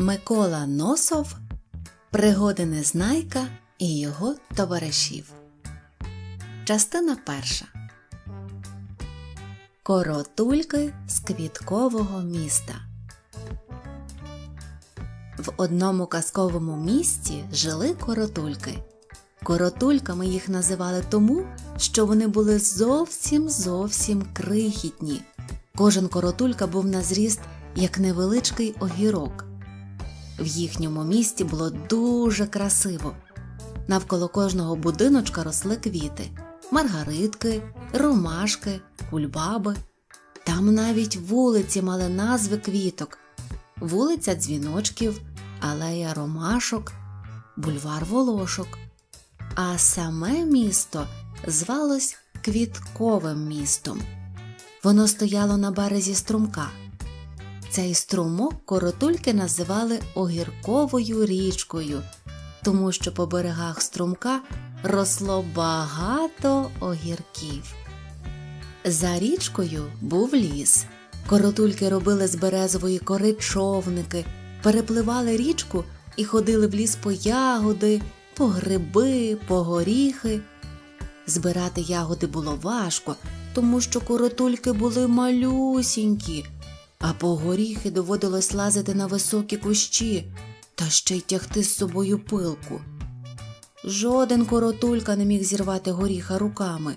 Микола Носов Пригоди Незнайка і його товаришів. Частина перша Коротульки з квіткового міста. В одному казковому місті жили коротульки. Коротульками їх називали тому, що вони були зовсім зовсім крихітні. Кожен коротулька був на зріст як невеличкий огірок. В їхньому місті було дуже красиво. Навколо кожного будиночка росли квіти маргаритки, ромашки, кульбаби. Там навіть вулиці мали назви квіток, вулиця дзвіночків, алея ромашок, бульвар волошок. А саме місто звалось Квітковим містом. Воно стояло на березі струмка. Цей струмок коротульки називали огірковою річкою, тому що по берегах струмка росло багато огірків. За річкою був ліс. Коротульки робили з березової кори човники, перепливали річку і ходили в ліс по ягоди, по гриби, по горіхи. Збирати ягоди було важко, тому що коротульки були малюсінькі а по горіхи доводилось лазити на високі кущі та ще й тягти з собою пилку. Жоден коротулька не міг зірвати горіха руками,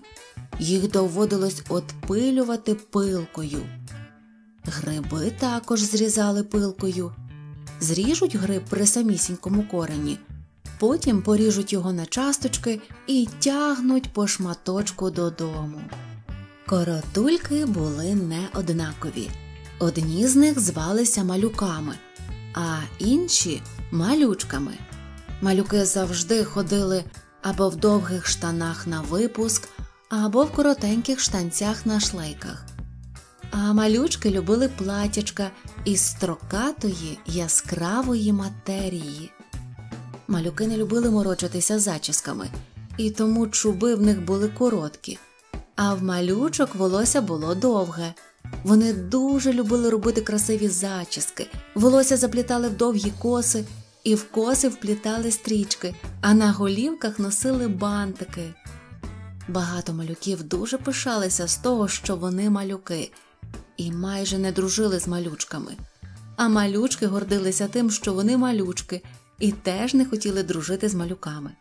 їх доводилось отпилювати пилкою. Гриби також зрізали пилкою, зріжуть гриб при самісінькому корені, потім поріжуть його на часточки і тягнуть по шматочку додому. Коротульки були неоднакові. Одні з них звалися малюками, а інші малючками. Малюки завжди ходили або в довгих штанах на випуск, або в коротеньких штанцях на шлейках. А малючки любили платячка із строкатої яскравої матерії. Малюки не любили морочитися зачісками, і тому чуби в них були короткі, а в малючок волосся було довге. Вони дуже любили робити красиві зачіски, волосся заплітали в довгі коси, і в коси вплітали стрічки, а на голівках носили бантики. Багато малюків дуже пишалися з того, що вони малюки, і майже не дружили з малючками. А малючки гордилися тим, що вони малючки, і теж не хотіли дружити з малюками.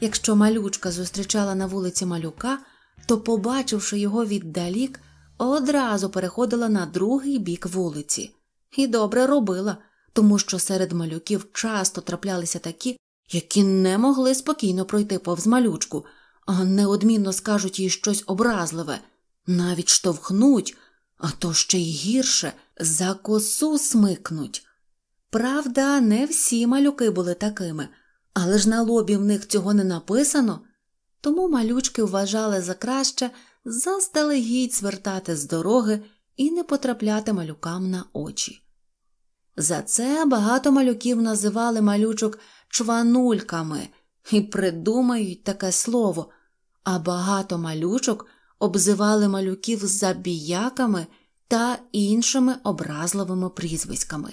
Якщо малючка зустрічала на вулиці малюка, то, побачивши його віддалік, одразу переходила на другий бік вулиці. І добре робила, тому що серед малюків часто траплялися такі, які не могли спокійно пройти повз малючку, а неодмінно скажуть їй щось образливе, навіть штовхнуть, а то ще й гірше за косу смикнуть. Правда, не всі малюки були такими, але ж на лобі в них цього не написано, тому малючки вважали за краще заздалегідь звертати з дороги і не потрапляти малюкам на очі. За це багато малюків називали малючок чванульками і придумають таке слово, а багато малючок обзивали малюків забіяками та іншими образливими прізвиськами.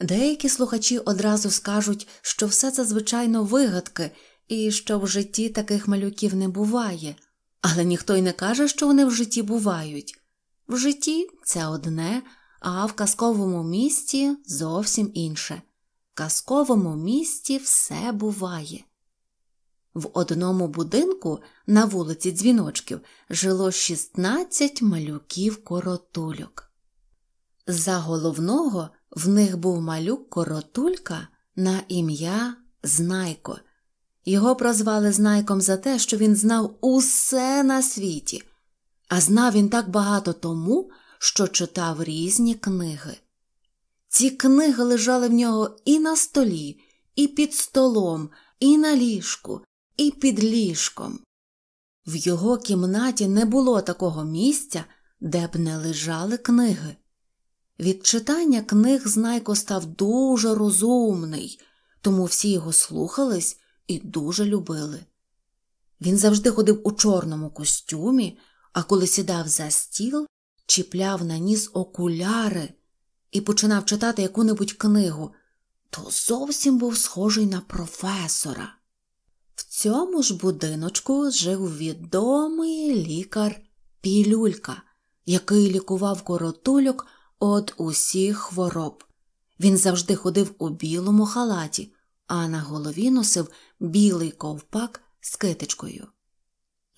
Деякі слухачі одразу скажуть, що все це звичайно вигадки і що в житті таких малюків не буває, але ніхто й не каже, що вони в житті бувають. В житті це одне, а в казковому місті зовсім інше. В казковому місті все буває. В одному будинку на вулиці Дзвіночків жило 16 малюків коротульок. За головного в них був малюк коротулька на ім'я Знайко. Його прозвали Знайком за те, що він знав усе на світі, а знав він так багато тому, що читав різні книги. Ці книги лежали в нього і на столі, і під столом, і на ліжку, і під ліжком. В його кімнаті не було такого місця, де б не лежали книги. Від читання книг Знайко став дуже розумний, тому всі його слухались і дуже любили. Він завжди ходив у чорному костюмі, а коли сідав за стіл, чіпляв на ніс окуляри і починав читати яку-небудь книгу, то зовсім був схожий на професора. В цьому ж будиночку жив відомий лікар Пілюлька, який лікував коротульок від усіх хвороб. Він завжди ходив у білому халаті, а на голові носив білий ковпак з китичкою.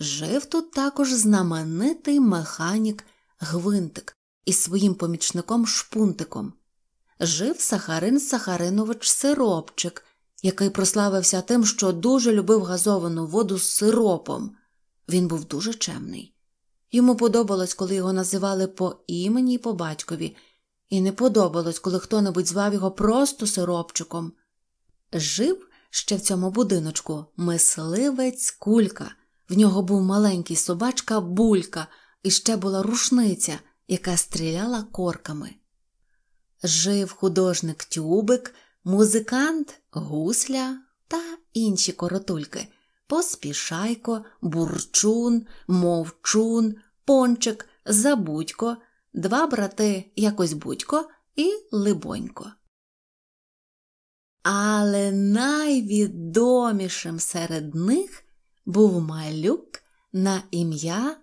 Жив тут також знаменитий механік Гвинтик із своїм помічником Шпунтиком. Жив Сахарин Сахаринович Сиропчик, який прославився тим, що дуже любив газовану воду з сиропом. Він був дуже чемний. Йому подобалось, коли його називали по імені і по батькові, і не подобалось, коли хто небудь звав його просто сиропчиком. Жив ще в цьому будиночку мисливець кулька. В нього був маленький собачка булька, і ще була рушниця, яка стріляла корками. Жив художник тюбик, музикант гусля та інші коротульки поспішайко, бурчун, мовчун, пончик, забудько, два брати якось будько і либонько. Але найвідомішим серед них був малюк на ім'я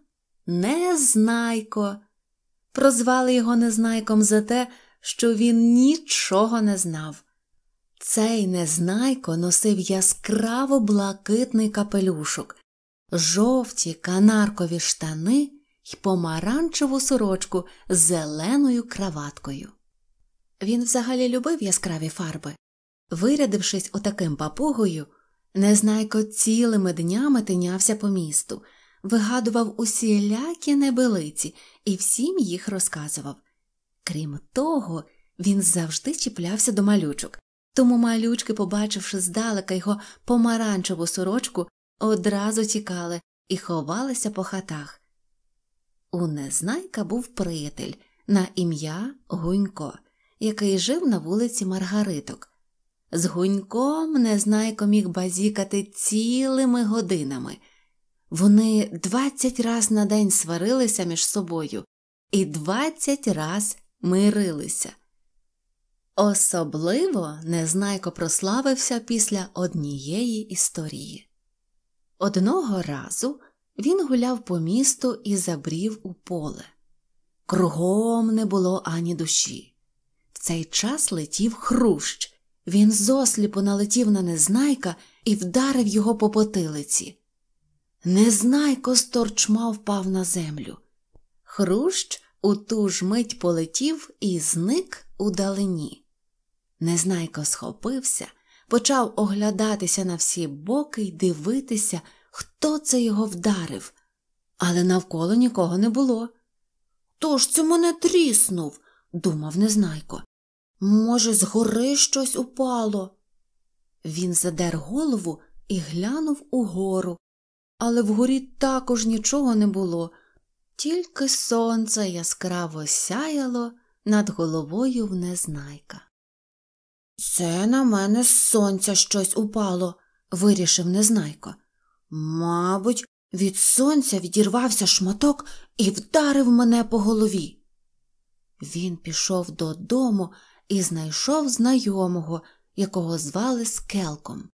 Незнайко. Прозвали його Незнайком за те, що він нічого не знав. Цей Незнайко носив яскраво блакитний капелюшок, жовті канаркові штани й помаранчеву сорочку з зеленою краваткою. Він взагалі любив яскраві фарби. Вирядившись отаким папугою, Незнайко цілими днями тинявся по місту, вигадував усілякі небелиці і всім їх розказував. Крім того, він завжди чіплявся до малючок, тому малючки, побачивши здалека його помаранчеву сорочку, одразу тікали і ховалися по хатах. У Незнайка був приятель на ім'я Гунько, який жив на вулиці Маргариток. З гуньком Незнайко міг базікати цілими годинами. Вони двадцять раз на день сварилися між собою і двадцять раз мирилися. Особливо Незнайко прославився після однієї історії. Одного разу він гуляв по місту і забрів у поле. Кругом не було ані душі. В цей час летів хрущ. Він зосліпо налетів на незнайка і вдарив його по потилиці. Незнайко сторчма впав на землю. Хрущ у ту ж мить полетів і зник у далині. Незнайко схопився, почав оглядатися на всі боки й дивитися, хто це його вдарив, але навколо нікого не було. «Хто ж це мене тріснув? думав Незнайко. Може, згори щось упало. Він задер голову і глянув угору, але вгорі також нічого не було, тільки сонце яскраво сяяло над головою в незнайка. Це на мене з сонця щось упало, вирішив незнайко. Мабуть, від сонця відірвався шматок і вдарив мене по голові. Він пішов додому і знайшов знайомого, якого звали Скелком.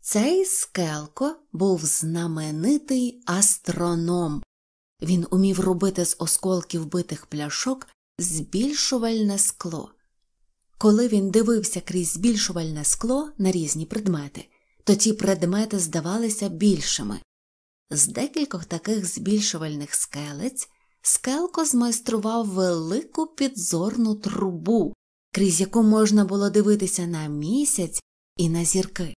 Цей Скелко був знаменитий астроном. Він умів робити з осколків битих пляшок збільшувальне скло. Коли він дивився крізь збільшувальне скло на різні предмети, то ті предмети здавалися більшими. З декількох таких збільшувальних скелець Скелко змайстрував велику підзорну трубу, крізь яку можна було дивитися на місяць і на зірки.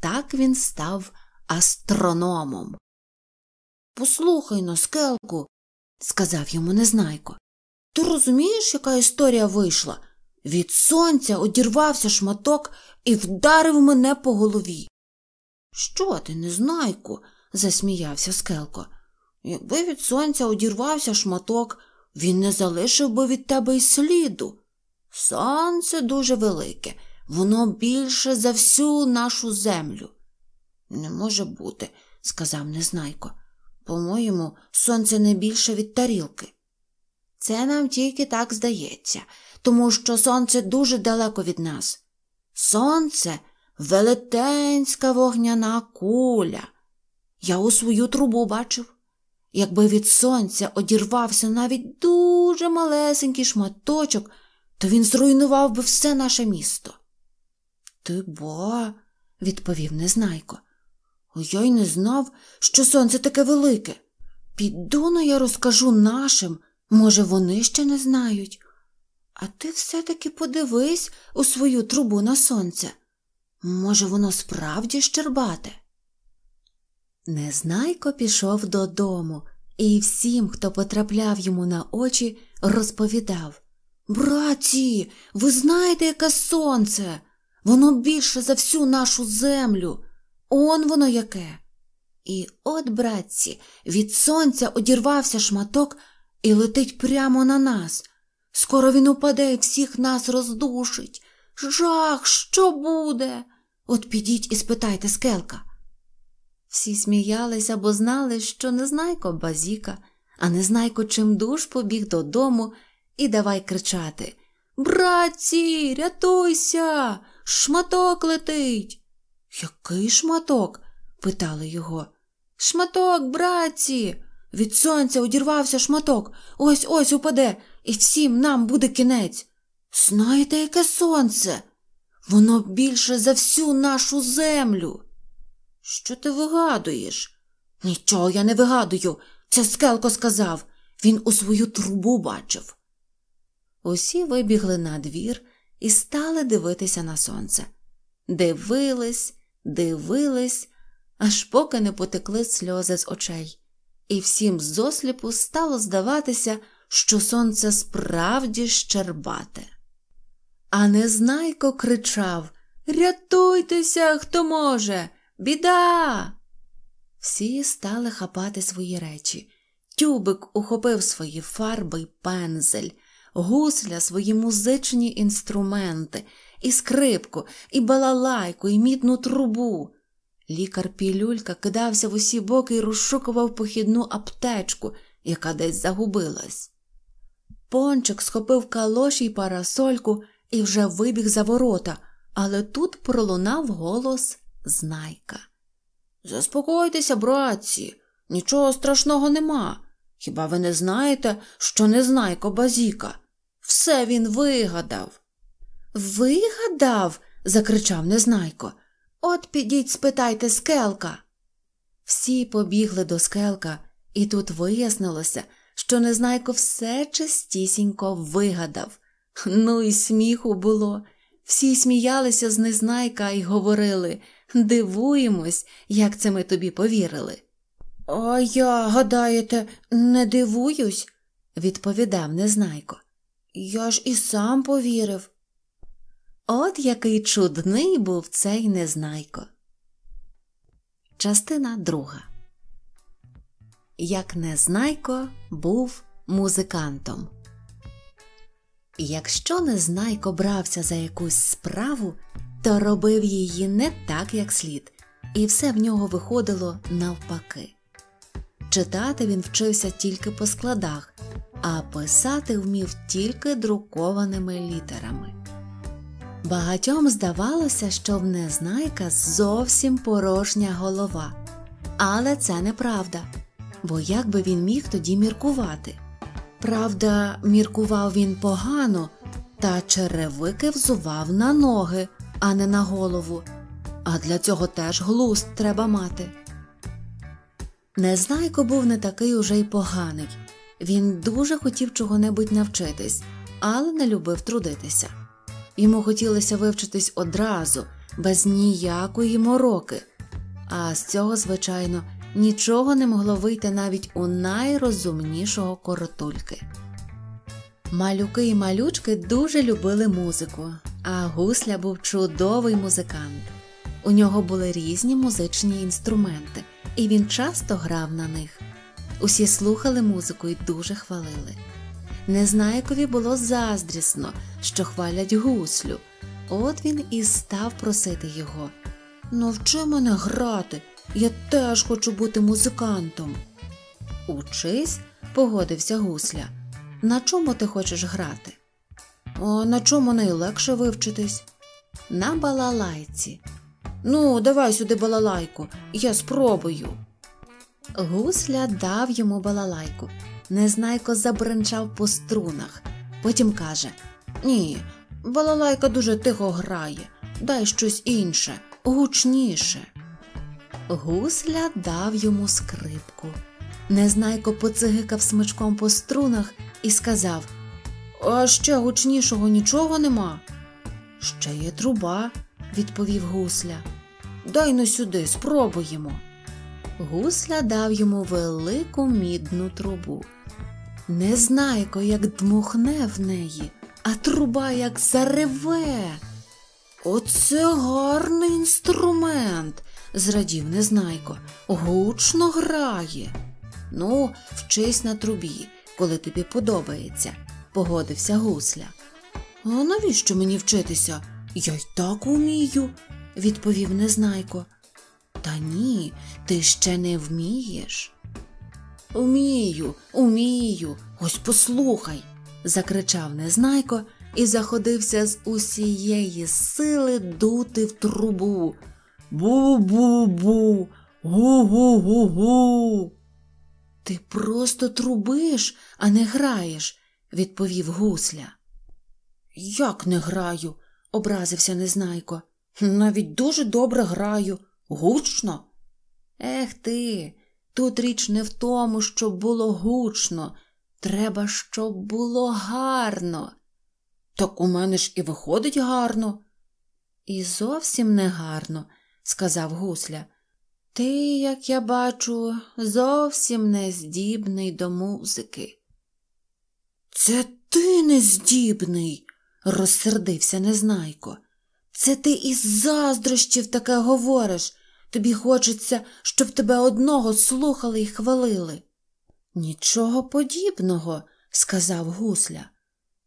Так він став астрономом. Послухай но, скелку, сказав йому Незнайко. Ти розумієш, яка історія вийшла? Від сонця одірвався шматок і вдарив мене по голові. Що ти, Незнайко? засміявся Скелко. Якби від сонця одірвався шматок, він не залишив би від тебе й сліду. Сонце дуже велике, воно більше за всю нашу землю. Не може бути, сказав Незнайко. По-моєму, сонце не більше від тарілки. Це нам тільки так здається, тому що сонце дуже далеко від нас. Сонце велетенська вогняна куля. Я у свою трубу бачив. Якби від сонця одірвався навіть дуже малесенький шматочок, то він зруйнував би все наше місто. Ти ба, відповів Незнайко. Я й не знав, що сонце таке велике. Піду но я розкажу нашим, може, вони ще не знають. А ти все-таки подивись у свою трубу на сонце. Може, воно справді щербате. Незнайко пішов додому і всім, хто потрапляв йому на очі, розповідав Браті, ви знаєте, яке сонце? Воно більше за всю нашу землю. Он воно яке. І от, братці, від сонця одірвався шматок і летить прямо на нас. Скоро він упаде і всіх нас роздушить. Жах, що буде? От підіть і спитайте скелка. Всі сміялися, бо знали, що незнайко базіка, а незнайко чимдуж побіг додому і давай кричати Братці, рятуйся, шматок летить. Який шматок? питали його. Шматок, братці. Від сонця одірвався шматок. Ось ось упаде, і всім нам буде кінець. Знаєте, яке сонце? Воно більше за всю нашу землю. Що ти вигадуєш? Нічого я не вигадую. Це скелко сказав. Він у свою трубу бачив. Усі вибігли на двір і стали дивитися на сонце. Дивились, дивились, аж поки не потекли сльози з очей, і всім з зосліпу стало здаватися, що сонце справді щербате. А незнайко кричав Рятуйтеся, хто може, біда. Всі стали хапати свої речі. Тюбик ухопив свої фарби й пензель, гусля свої музичні інструменти, і скрипку, і балалайку, і мідну трубу. Лікар Пілюлька кидався в усі боки і розшукував похідну аптечку, яка десь загубилась. Пончик схопив калоші й парасольку і вже вибіг за ворота, але тут пролунав голос знайка. Заспокойтеся, братці, нічого страшного нема. Хіба ви не знаєте, що незнайко базіка? Все він вигадав. Вигадав? закричав Незнайко. От підіть, спитайте скелка. Всі побігли до скелка, і тут вияснилося, що Незнайко все частісінько вигадав. Ну і сміху було. Всі сміялися з Незнайка і говорили дивуємось, як це ми тобі повірили. А я, гадаєте, не дивуюсь, відповідав Незнайко. Я ж і сам повірив. От який чудний був цей незнайко. Частина друга. Як незнайко був музикантом. Якщо незнайко брався за якусь справу, то робив її не так, як слід, і все в нього виходило навпаки. Читати він вчився тільки по складах, а писати вмів тільки друкованими літерами. Багатьом здавалося, що в незнайка зовсім порожня голова, але це неправда, бо як би він міг тоді міркувати? Правда, міркував він погано, та черевики взував на ноги, а не на голову, а для цього теж глузд треба мати. Незнайко був не такий уже й поганий. Він дуже хотів чого-небудь навчитись, але не любив трудитися. Йому хотілося вивчитись одразу, без ніякої мороки, а з цього, звичайно, нічого не могло вийти навіть у найрозумнішого коротульки. Малюки і малючки дуже любили музику, а гусля був чудовий музикант. У нього були різні музичні інструменти, і він часто грав на них. Усі слухали музику і дуже хвалили. Незнайкові було заздрісно, що хвалять гуслю. От він і став просити його Навчи мене грати, я теж хочу бути музикантом. Учись, погодився гусля. на чому ти хочеш грати? А на чому найлегше вивчитись? На балалайці. Ну, давай сюди балалайку, я спробую. Гусля дав йому балалайку. Незнайко забринчав по струнах. Потім каже Ні, балалайка дуже тихо грає. Дай щось інше, гучніше. Гусля дав йому скрипку. Незнайко поцигикав смичком по струнах і сказав А ще гучнішого нічого нема. Ще є труба, відповів гусля. Дай но сюди, спробуємо. Гусля дав йому велику мідну трубу. Незнайко, як дмухне в неї, а труба як зареве. Оце гарний інструмент, зрадів Незнайко, гучно грає. Ну, вчись на трубі, коли тобі подобається, погодився гусля. А навіщо мені вчитися? Я й так умію, відповів Незнайко. Та ні, ти ще не вмієш. Умію, умію, ось послухай, закричав Незнайко і заходився з усієї сили дути в трубу. Бу-бу-бу, гу-гу-гу-гу. Ти просто трубиш, а не граєш, відповів гусля. Як не граю? образився Незнайко. Навіть дуже добре граю. Гучно? Ех ти, тут річ не в тому, щоб було гучно. Треба, щоб було гарно. Так у мене ж і виходить гарно. І зовсім не гарно, сказав гусля. Ти, як я бачу, зовсім не здібний до музики. Це ти не здібний, розсердився Незнайко. Це ти із заздрощів таке говориш. Тобі хочеться, щоб тебе одного слухали і хвалили. Нічого подібного, сказав гусля.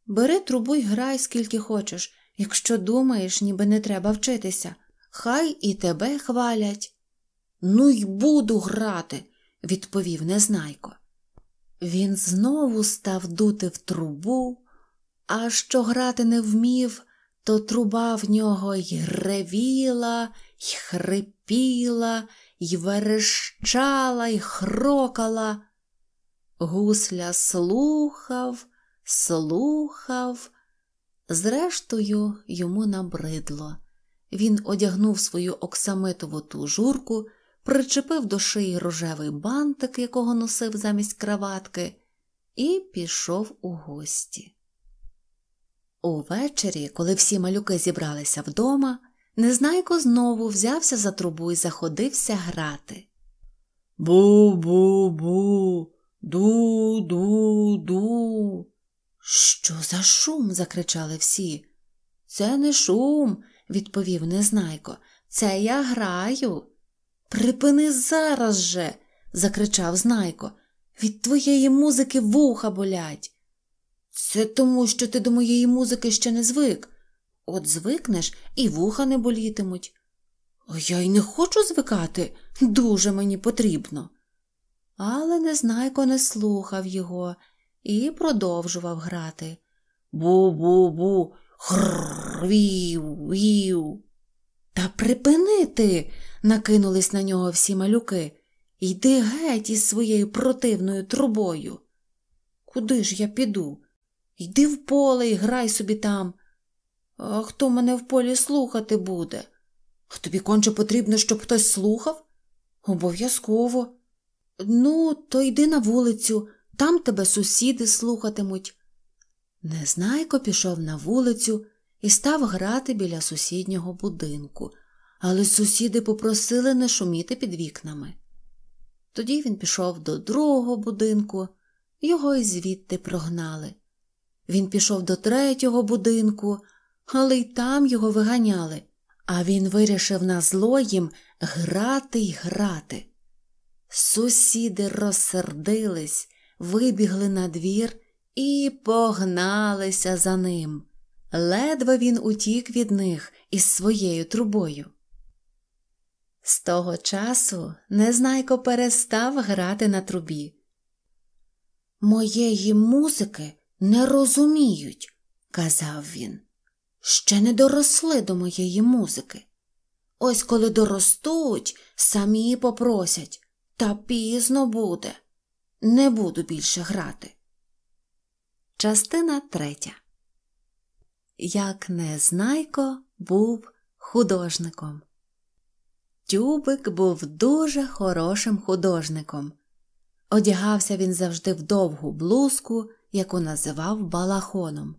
Бери трубу й грай, скільки хочеш, якщо думаєш, ніби не треба вчитися. Хай і тебе хвалять. Ну й буду грати, відповів Незнайко. Він знову став дути в трубу, а що грати не вмів, то труба в нього й ревіла, й хрипіла, й верещала, й хрокала. Гусля слухав, слухав. Зрештою, йому набридло. Він одягнув свою оксамитову тужурку, причепив до шиї рожевий бантик, якого носив замість краватки, і пішов у гості. Увечері, коли всі малюки зібралися вдома, Незнайко знову взявся за трубу і заходився грати. Бу-бу-бу, ду-ду-ду. Що за шум? закричали всі. Це не шум, відповів Незнайко. Це я граю. Припини зараз же, закричав Знайко. Від твоєї музики вуха болять. Це тому, що ти до моєї музики ще не звик. От звикнеш і вуха не болітимуть. А я й не хочу звикати, дуже мені потрібно. Але Незнайко не слухав його і продовжував грати. Бу-бу-бу, хрррр, вів, вів. Та припини ти, накинулись на нього всі малюки. Йди геть із своєю противною трубою. Куди ж я піду? Йди в поле і грай собі там. А хто мене в полі слухати буде? А тобі конче потрібно, щоб хтось слухав? Обов'язково. Ну, то йди на вулицю, там тебе сусіди слухатимуть. Незнайко пішов на вулицю і став грати біля сусіднього будинку, але сусіди попросили не шуміти під вікнами. Тоді він пішов до другого будинку, його й звідти прогнали. Він пішов до третього будинку, але й там його виганяли, а він вирішив на зло їм грати й грати. Сусіди розсердились, вибігли на двір і погналися за ним. Ледве він утік від них із своєю трубою. З того часу Незнайко перестав грати на трубі. Моєї музики не розуміють, казав він. Ще не доросли до моєї музики. Ось коли доростуть, самі попросять, та пізно буде. Не буду більше грати. Частина третя. Як Незнайко був художником. Тюбик був дуже хорошим художником. Одягався він завжди в довгу блузку, яку називав балахоном.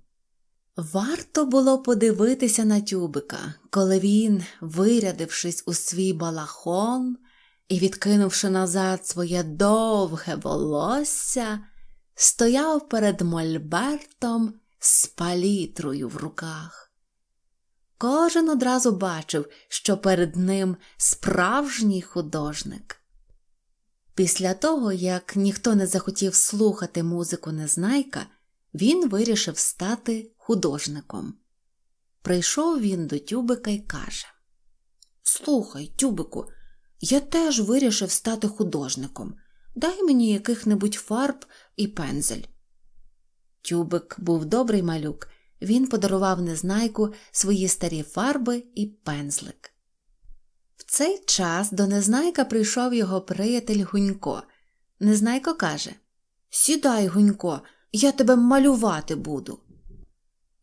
Варто було подивитися на тюбика, коли він, вирядившись у свій балахон і відкинувши назад своє довге волосся, стояв перед мольбертом з палітрою в руках. Кожен одразу бачив, що перед ним справжній художник. Після того, як ніхто не захотів слухати музику Незнайка, він вирішив стати художником. Прийшов він до Тюбика і каже Слухай, Тюбику, я теж вирішив стати художником. Дай мені яких-небудь фарб і пензель. Тюбик був добрий малюк. Він подарував Незнайку свої старі фарби і пензлик. В цей час до Незнайка прийшов його приятель Гунько. Незнайко каже Сідай, Гунько, я тебе малювати буду.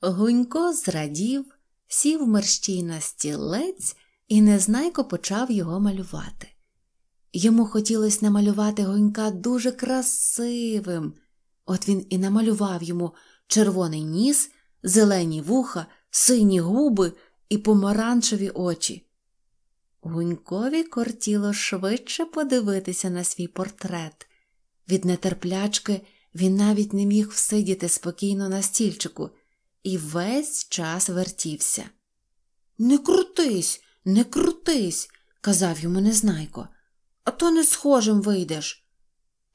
Гунько зрадів, сів мерщій на стілець, і Незнайко почав його малювати. Йому хотілося намалювати гонька дуже красивим. От він і намалював йому червоний ніс, зелені вуха, сині губи і помаранчеві очі. Гунькові кортіло швидше подивитися на свій портрет. Від нетерплячки він навіть не міг всидіти спокійно на стільчику і весь час вертівся. Не крутись, не крутись, казав йому Незнайко, а то не схожим вийдеш.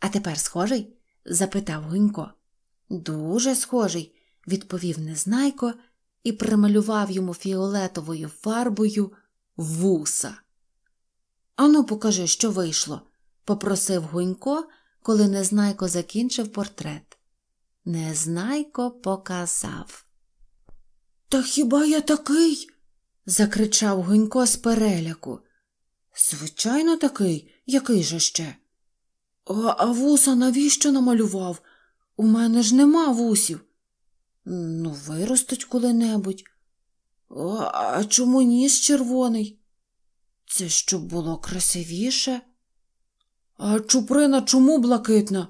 А тепер схожий? запитав Гунько. Дуже схожий, відповів Незнайко і прималював йому фіолетовою фарбою вуса. Ану, покажи, що вийшло, попросив Гунько, коли Незнайко закінчив портрет. Незнайко показав. Та хіба я такий? закричав Гунько з переляку. Звичайно, такий, який же ще? А, а вуса навіщо намалював? У мене ж нема вусів. Ну, виростуть коли-небудь. А, чому ніс червоний? Це щоб було красивіше. А чуприна чому блакитна?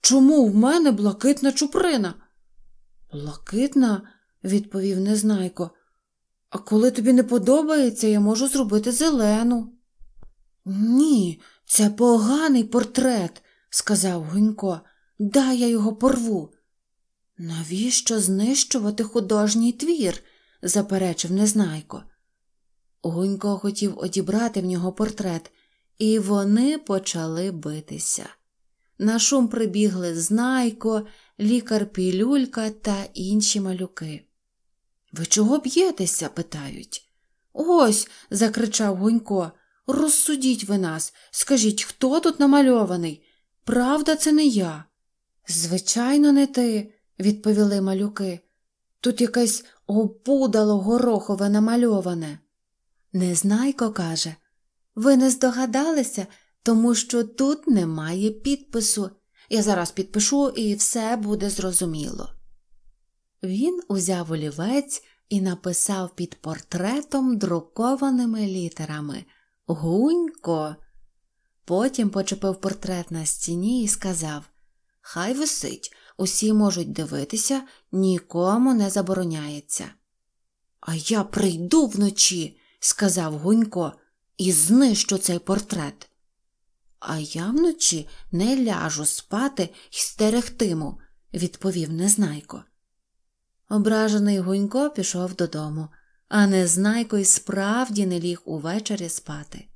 Чому в мене блакитна чуприна? Блакитна, відповів Незнайко. А коли тобі не подобається, я можу зробити зелену. Ні, це поганий портрет, сказав Гунько. Дай я його порву. Навіщо знищувати художній твір? заперечив Незнайко. Гунько хотів одібрати в нього портрет, і вони почали битися. На шум прибігли Знайко, лікар Пілюлька та інші малюки. Ви чого б'єтеся? питають. Ось. закричав Гунько. Розсудіть ви нас, скажіть, хто тут намальований? Правда, це не я. Звичайно, не ти, відповіли малюки. Тут якесь опудало горохове намальоване. Незнайко каже, ви не здогадалися, тому що тут немає підпису. Я зараз підпишу і все буде зрозуміло. Він узяв олівець і написав під портретом друкованими літерами Гунько. Потім почепив портрет на стіні і сказав Хай висить, усі можуть дивитися, нікому не забороняється. А я прийду вночі, сказав Гунько, і знищу цей портрет. А я вночі не ляжу спати й стерегтиму, відповів Незнайко. Ображений Гунько пішов додому, а Незнайко й справді не ліг увечері спати.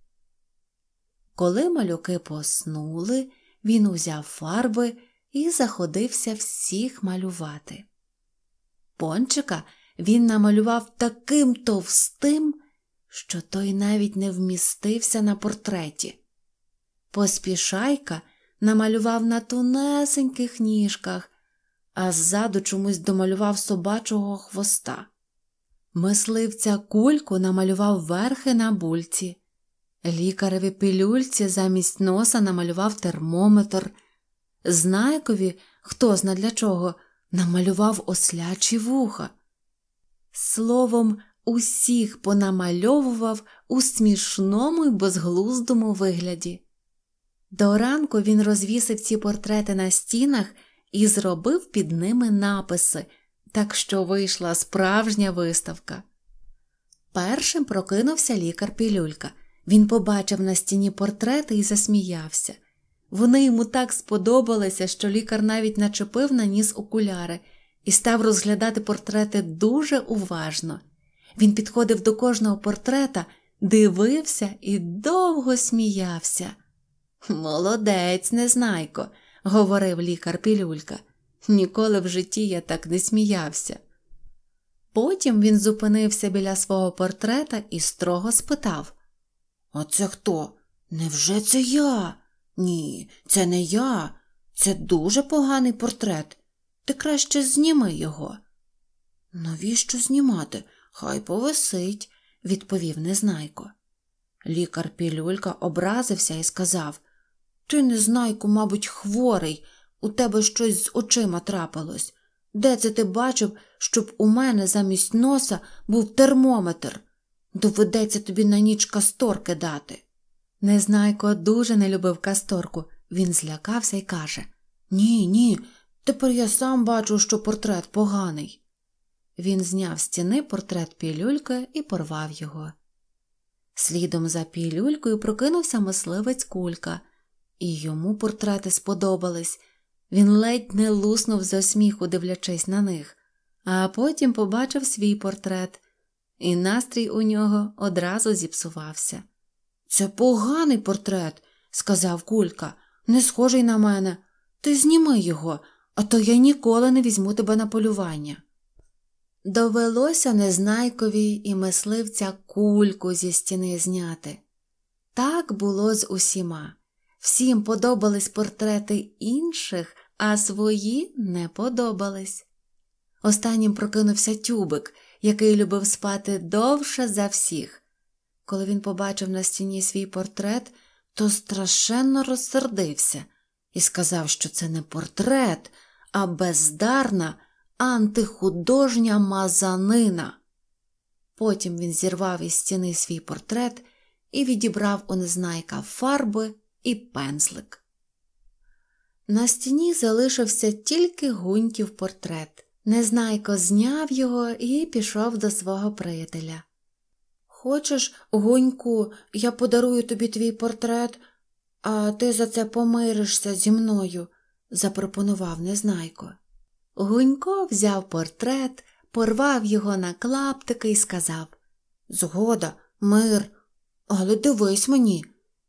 Коли малюки поснули, він узяв фарби і заходився всіх малювати. Пончика він намалював таким товстим, що той навіть не вмістився на портреті. Поспішайка намалював на тунесеньких ніжках, а ззаду чомусь домалював собачого хвоста. Мисливця кульку намалював верхи на бульці. Лікареві пилюльці замість носа намалював термометр. Знайкові, хто зна для чого, намалював ослячі вуха. Словом, усіх понамальовував у смішному й безглуздому вигляді. До ранку він розвісив ці портрети на стінах і зробив під ними написи, так що вийшла справжня виставка. Першим прокинувся лікар Пілюлька. Він побачив на стіні портрети і засміявся. Вони йому так сподобалися, що лікар навіть начепив на ніс окуляри і став розглядати портрети дуже уважно. Він підходив до кожного портрета, дивився і довго сміявся. Молодець, незнайко, говорив лікар Пілюлька. Ніколи в житті я так не сміявся. Потім він зупинився біля свого портрета і строго спитав А це хто? Невже це я? Ні, це не я. Це дуже поганий портрет. Ти краще зніми його. Навіщо знімати? Хай повисить, відповів незнайко. Лікар Пілюлька образився і сказав Ти, незнайко, мабуть, хворий, у тебе щось з очима трапилось. Де це ти бачив, щоб у мене замість носа був термометр? Доведеться тобі на ніч касторки дати. Незнайко дуже не любив касторку. Він злякався і каже Ні, ні, тепер я сам бачу, що портрет поганий. Він зняв з стіни портрет пілюльки і порвав його. Слідом за пілюлькою прокинувся мисливець кулька, і йому портрети сподобались. Він ледь не луснув за сміху, дивлячись на них, а потім побачив свій портрет, і настрій у нього одразу зіпсувався. Це поганий портрет, сказав кулька, не схожий на мене. Ти зніми його, а то я ніколи не візьму тебе на полювання. Довелося незнайкові і мисливця кульку зі стіни зняти. Так було з усіма. Всім подобались портрети інших, а свої не подобались. Останнім прокинувся тюбик, який любив спати довше за всіх. Коли він побачив на стіні свій портрет, то страшенно розсердився і сказав, що це не портрет, а бездарна антихудожня мазанина. Потім він зірвав із стіни свій портрет і відібрав у незнайка фарби і пензлик. На стіні залишився тільки гуньків портрет. Незнайко зняв його і пішов до свого приятеля. Хочеш, гуньку, я подарую тобі твій портрет, а ти за це помиришся зі мною, запропонував незнайко. Гунько взяв портрет, порвав його на клаптики і сказав Згода, мир, але дивись мені,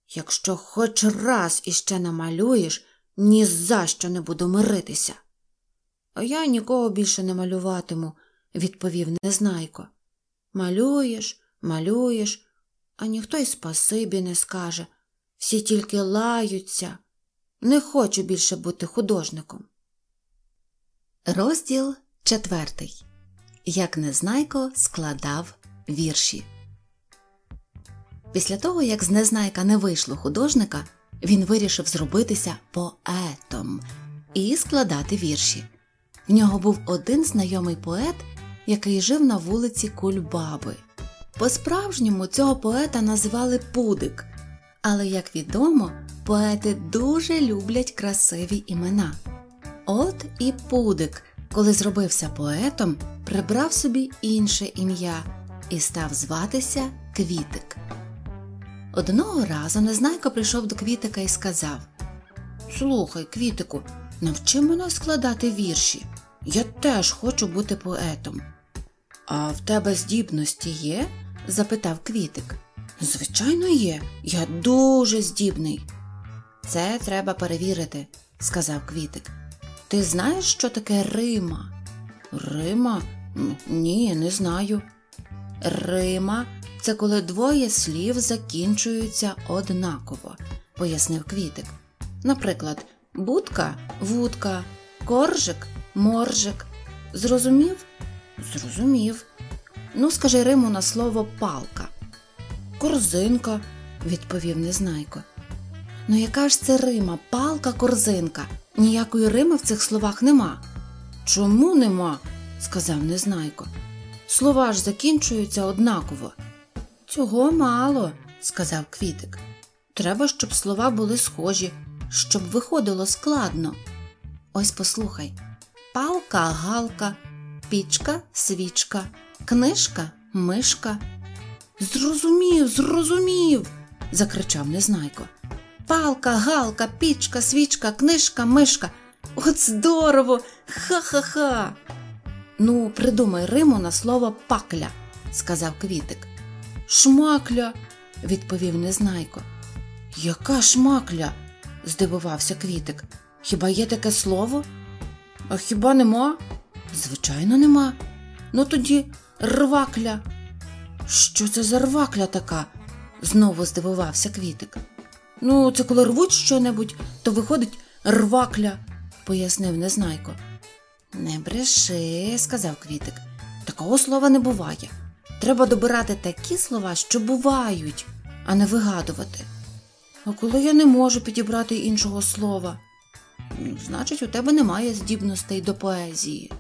якщо хоч раз іще намалюєш, ні за що не буду миритися. А я нікого більше не малюватиму, відповів незнайко. Малюєш, малюєш, а ніхто й спасибі не скаже. Всі тільки лаються. Не хочу більше бути художником. Розділ четвертий. Як Незнайко складав вірші. Після того, як з Незнайка не вийшло художника, він вирішив зробитися поетом і складати вірші. В нього був один знайомий поет, який жив на вулиці Кульбаби. По-справжньому цього поета називали Пудик, але, як відомо, поети дуже люблять красиві імена. От і Пудик, коли зробився поетом, прибрав собі інше ім'я і став зватися Квітик. Одного разу Незнайко прийшов до Квітика і сказав Слухай, Квітику, навчи мене складати вірші. Я теж хочу бути поетом. А в тебе здібності є? Запитав Квітик. Звичайно, є. Я дуже здібний. Це треба перевірити, сказав Квітик. Ти знаєш, що таке Рима? Рима? Ні, не знаю. Рима це коли двоє слів закінчуються однаково, пояснив Квітик. Наприклад, будка вудка, коржик Моржик. Зрозумів? Зрозумів. Ну, скажи Риму на слово палка. Корзинка, відповів Незнайко. Ну, яка ж це Рима? Палка, корзинка. Ніякої Рими в цих словах нема. Чому нема? сказав Незнайко. Слова ж закінчуються однаково. Цього мало, сказав Квітик. Треба, щоб слова були схожі, щоб виходило складно. Ось послухай палка, галка, пічка, свічка, книжка, мишка. Зрозумів, зрозумів. закричав Незнайко. Палка, галка, пічка, свічка, книжка, мишка. От здорово! Ха-ха-ха. Ну, придумай Риму на слово пакля, сказав Квітик. Шмакля, відповів Незнайко. Яка шмакля? здивувався Квітик. Хіба є таке слово? А хіба нема? Звичайно, нема. Ну тоді рвакля. Що це за рвакля така? знову здивувався Квітик. Ну, це коли рвуть щонебудь, то виходить рвакля, пояснив Незнайко. Не бреши, сказав Квітик. Такого слова не буває. Треба добирати такі слова, що бувають, а не вигадувати. А коли я не можу підібрати іншого слова, «Ну, значить, у тебе немає здібностей до поезії.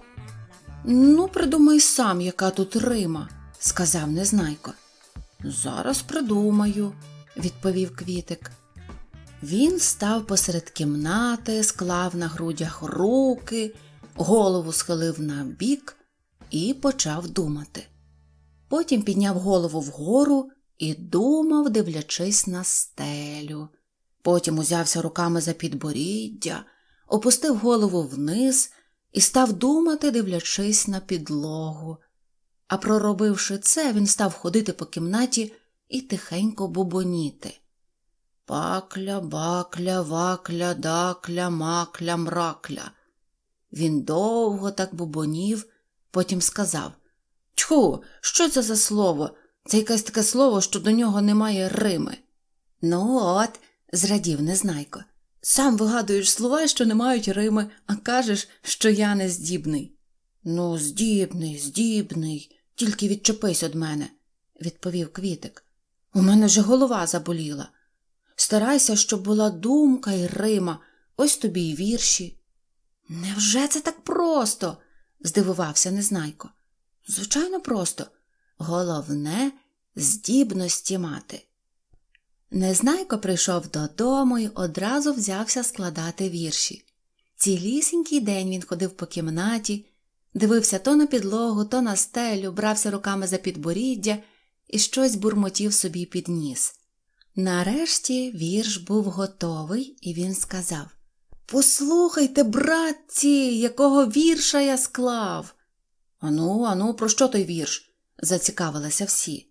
Ну, придумай сам, яка тут Рима, сказав Незнайко. Зараз придумаю, відповів Квітик. Він став посеред кімнати, склав на грудях руки, голову схилив на бік і почав думати. Потім підняв голову вгору і думав, дивлячись на стелю. Потім узявся руками за підборіддя, опустив голову вниз і став думати, дивлячись на підлогу. А проробивши це, він став ходити по кімнаті і тихенько бубоніти. Пакля, бакля, вакля, дакля, макля, мракля. Він довго так бубонів, потім сказав Тьху, що це за слово? Це якесь таке слово, що до нього немає Рими. Ну от, зрадів Незнайко. Сам вигадуєш слова, що не мають Рими, а кажеш, що я не здібний. Ну, здібний, здібний, тільки відчепись від мене, відповів Квітик. У мене вже голова заболіла. Старайся, щоб була думка і Рима, ось тобі й вірші. Невже це так просто? здивувався Незнайко. Звичайно, просто. Головне здібності мати. Незнайко прийшов додому і одразу взявся складати вірші. Цілісінький день він ходив по кімнаті, дивився то на підлогу, то на стелю, брався руками за підборіддя і щось бурмотів собі під ніс. Нарешті вірш був готовий, і він сказав Послухайте, братці, якого вірша я склав. Ану, ану, про що той вірш? зацікавилися всі.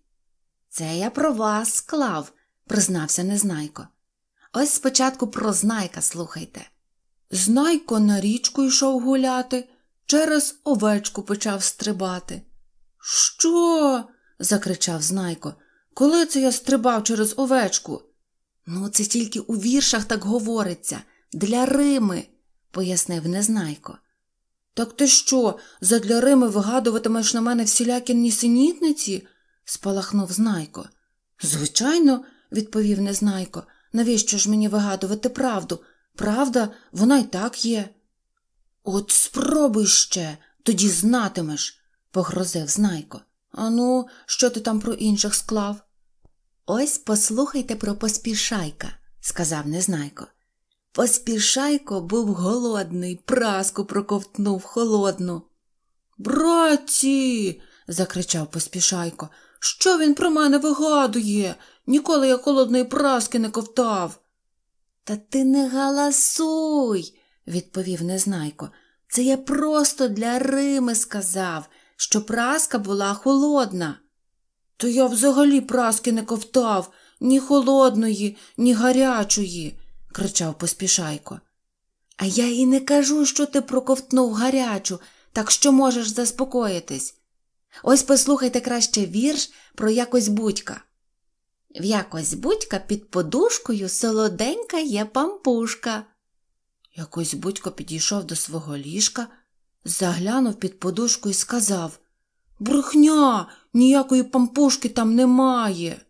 Це я про вас склав, признався Незнайко. Ось спочатку про знайка слухайте. Знайко на річку йшов гуляти, через овечку почав стрибати. Що? закричав Знайко. Коли це я стрибав через овечку? Ну, це тільки у віршах так говориться, для Рими, пояснив Незнайко. Так ти що, задля Рими вигадуватимеш на мене всілякі нісенітниці? спалахнув Знайко. Звичайно, відповів Незнайко, навіщо ж мені вигадувати правду? Правда, вона й так є. От спробуй ще, тоді знатимеш, погрозив Знайко. Ану, що ти там про інших склав? Ось послухайте про поспішайка, сказав Незнайко. Поспішайко був голодний, праску проковтнув холодну. Братці. закричав поспішайко. Що він про мене вигадує? Ніколи я холодної праски не ковтав. Та ти не галасуй, відповів Незнайко. Це я просто для Рими сказав, що праска була холодна. То я взагалі праски не ковтав, ні холодної, ні гарячої кричав поспішайко. А я і не кажу, що ти проковтнув гарячу, так що можеш заспокоїтись. Ось послухайте краще вірш про якось будька. В якось будька під подушкою солоденька є пампушка. Якось будько підійшов до свого ліжка, заглянув під подушку і сказав Брехня, ніякої пампушки там немає.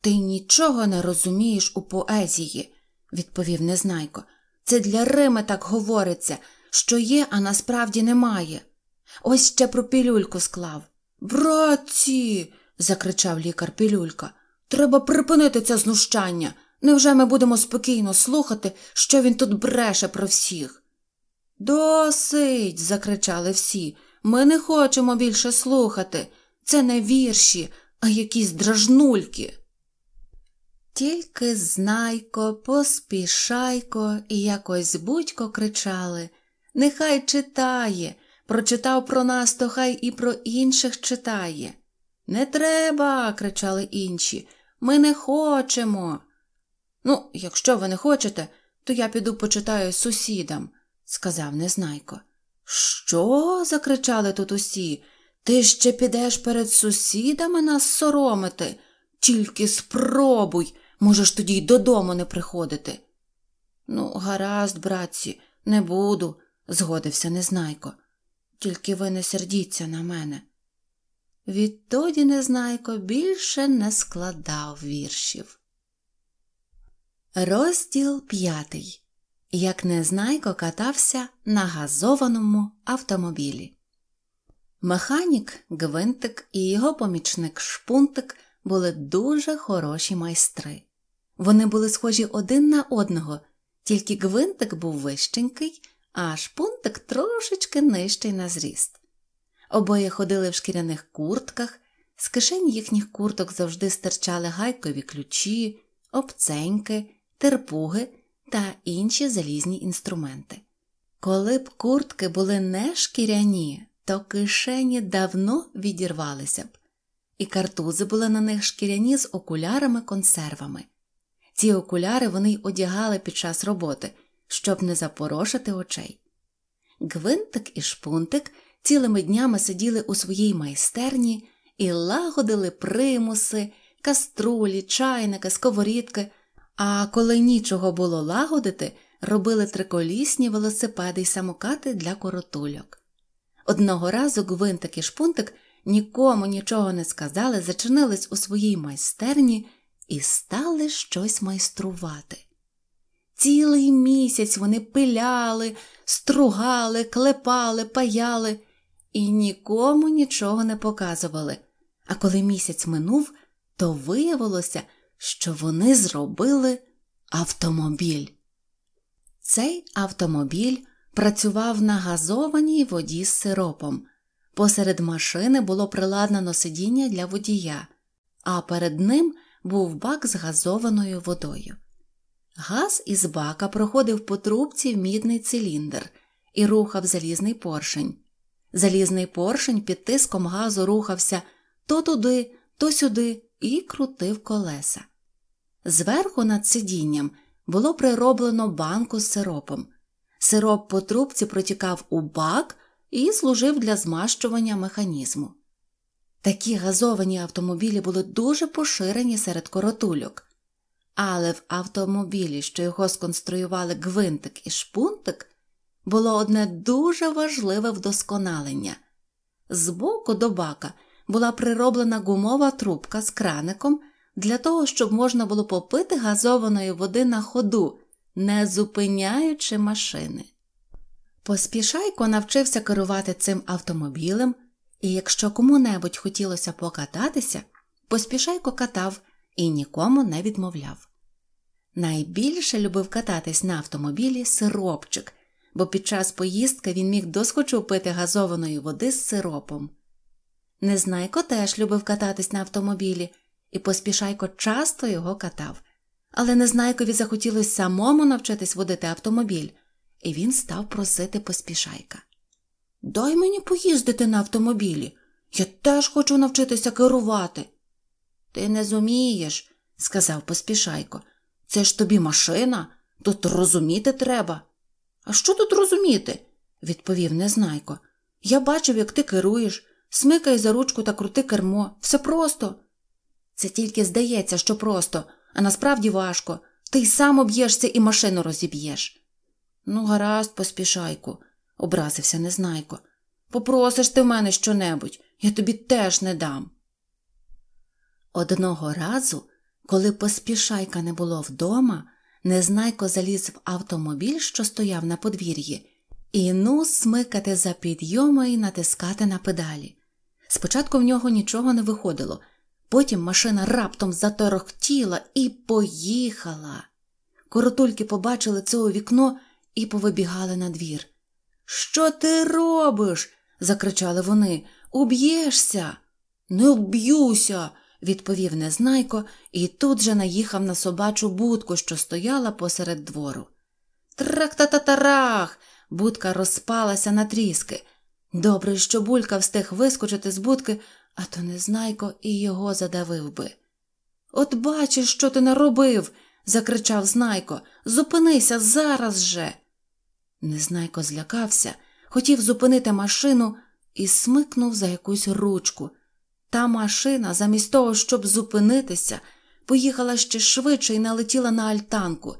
Ти нічого не розумієш у поезії, відповів Незнайко. Це для Рими так говориться, що є, а насправді немає. Ось ще про пілюльку склав. Братці. закричав лікар Пілюлька. Треба припинити це знущання. Невже ми будемо спокійно слухати, що він тут бреше про всіх? Досить. закричали всі. Ми не хочемо більше слухати. Це не вірші, а якісь дражнульки. Тільки знайко, поспішайко і якось будько кричали Нехай читає, прочитав про нас, то хай і про інших читає. Не треба, кричали інші. Ми не хочемо. Ну, якщо ви не хочете, то я піду почитаю сусідам, сказав Незнайко. Що? закричали тут усі. Ти ще підеш перед сусідами нас соромити? Тільки спробуй, можеш тоді й додому не приходити. Ну, гаразд, братці, не буду, згодився Незнайко. Тільки ви не сердіться на мене. Відтоді Незнайко більше не складав віршів. Розділ п'ятий. Як Незнайко катався на газованому автомобілі. Механік Гвинтик і його помічник Шпунтик були дуже хороші майстри. Вони були схожі один на одного, тільки Гвинтик був вищенький, а шпунтик трошечки нижчий на зріст. Обоє ходили в шкіряних куртках, з кишень їхніх курток завжди стирчали гайкові ключі, обценьки, терпуги та інші залізні інструменти. Коли б куртки були не шкіряні, то кишені давно відірвалися б, і картузи були на них шкіряні з окулярами-консервами. Ці окуляри вони й одягали під час роботи, щоб не запорошити очей. Гвинтик і шпунтик цілими днями сиділи у своїй майстерні і лагодили примуси, каструлі, чайники, сковорідки, а коли нічого було лагодити, робили триколісні велосипеди й самокати для коротульок. Одного разу гвинтик і шпунтик нікому нічого не сказали, зачинились у своїй майстерні і стали щось майструвати. Цілий місяць вони пиляли, стругали, клепали, паяли і нікому нічого не показували. А коли місяць минув, то виявилося, що вони зробили автомобіль. Цей автомобіль працював на газованій воді з сиропом. Посеред машини було приладнано сидіння для водія, а перед ним був бак з газованою водою. Газ із бака проходив по трубці в мідний циліндр і рухав залізний поршень. Залізний поршень під тиском газу рухався то туди, то сюди і крутив колеса. Зверху над сидінням було прироблено банку з сиропом. Сироп по трубці протікав у бак і служив для змащування механізму. Такі газовані автомобілі були дуже поширені серед коротульок, але в автомобілі, що його сконструювали гвинтик і шпунтик, було одне дуже важливе вдосконалення. Збоку до бака була прироблена гумова трубка з краником для того, щоб можна було попити газованої води на ходу, не зупиняючи машини. Поспішайко навчився керувати цим автомобілем, і якщо кому-небудь хотілося покататися, поспішайко катав і нікому не відмовляв. Найбільше любив кататись на автомобілі сиропчик, бо під час поїздки він міг досхочу пити газованої води з сиропом. Незнайко теж любив кататись на автомобілі, і поспішайко часто його катав, але Незнайкові захотілося самому навчитись водити автомобіль, і він став просити поспішайка. Дай мені поїздити на автомобілі. Я теж хочу навчитися керувати. Ти не зумієш, сказав поспішайко. Це ж тобі машина, тут розуміти треба. А що тут розуміти? відповів Незнайко. Я бачив, як ти керуєш, смикай за ручку та крути кермо. Все просто. Це тільки здається, що просто, а насправді важко. Ти й сам об'єшся і машину розіб'єш. Ну, гаразд, поспішайку. образився Незнайко. Попросиш ти в мене щонебудь, я тобі теж не дам. Одного разу, коли поспішайка не було вдома, Незнайко заліз в автомобіль, що стояв на подвір'ї, і ну смикати за підйома і натискати на педалі. Спочатку в нього нічого не виходило, потім машина раптом заторохтіла і поїхала. Коротульки побачили це у вікно і повибігали на двір. Що ти робиш? закричали вони. Уб'єшся? Не вб'юся, відповів Незнайко і тут же наїхав на собачу будку, що стояла посеред двору. Трах-та-та-тарах! Будка розпалася на тріски. Добре, що булька встиг вискочити з будки, а то Незнайко і його задавив би. От бачиш, що ти наробив, закричав Знайко. Зупинися зараз же. Незнайко злякався, хотів зупинити машину і смикнув за якусь ручку. Та машина, замість того, щоб зупинитися, поїхала ще швидше і налетіла на альтанку.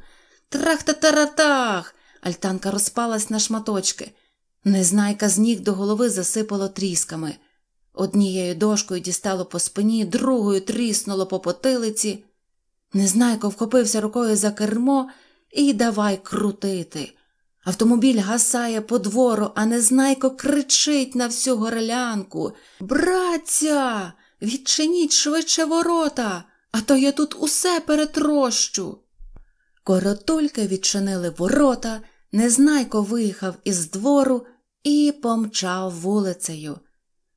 Трах-та-таратах! Альтанка розпалась на шматочки. Незнайка з ніг до голови засипало трісками. Однією дошкою дістало по спині, другою тріснуло по потилиці. Незнайко вхопився рукою за кермо і давай крутити. Автомобіль гасає по двору, а Незнайко кричить на всю горлянку. Братця, відчиніть швидше ворота, а то я тут усе перетрощу. Коротульки відчинили ворота, Незнайко виїхав із двору і помчав вулицею.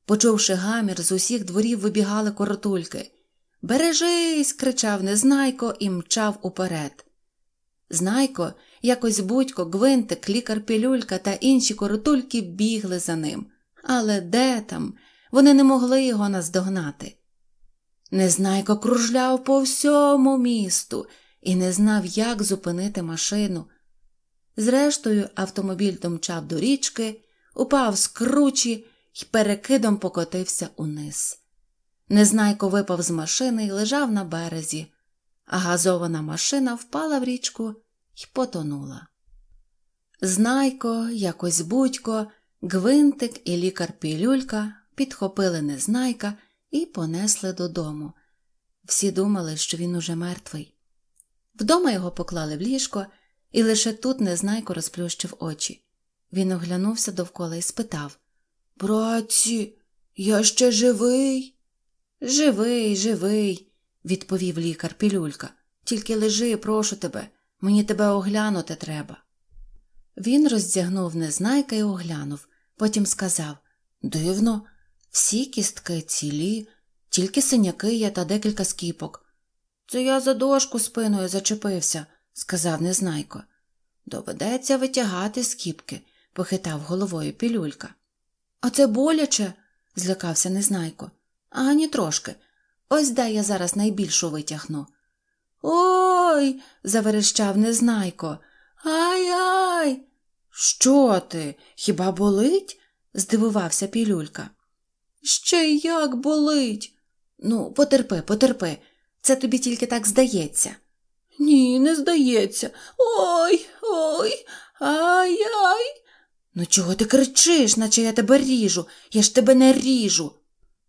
Почувши гамір, з усіх дворів вибігали коротульки. Бережись. кричав Незнайко і мчав уперед. Знайко, якось будько, гвинтик, лікар пілюлька та інші коротульки бігли за ним. Але де там? Вони не могли його наздогнати. Незнайко кружляв по всьому місту і не знав, як зупинити машину. Зрештою, автомобіль домчав до річки, упав з кручі і перекидом покотився униз. Незнайко випав з машини і лежав на березі, а газована машина впала в річку і потонула. Знайко, якось будько, гвинтик і лікар пілюлька підхопили незнайка і понесли додому. Всі думали, що він уже мертвий. Вдома його поклали в ліжко, і лише тут незнайко розплющив очі. Він оглянувся довкола і спитав Братці, я ще живий? Живий, живий, відповів лікар пілюлька. Тільки лежи, прошу тебе, мені тебе оглянути треба. Він роздягнув незнайка і оглянув, потім сказав Дивно, всі кістки цілі, тільки синяки є та декілька скіпок. Це я за дошку спиною зачепився, сказав незнайко. Доведеться витягати скіпки, похитав головою пілюлька. А це боляче? злякався незнайко. Ані трошки. Ось дай я зараз найбільшу витягну. Ой. заверещав незнайко. Ай ай. Що ти? Хіба болить? здивувався пілюлька. Ще як болить. Ну, потерпи, потерпи. Це тобі тільки так здається. Ні, не здається. Ой, ой, ай ай. Ну, чого ти кричиш, наче я тебе ріжу? Я ж тебе не ріжу.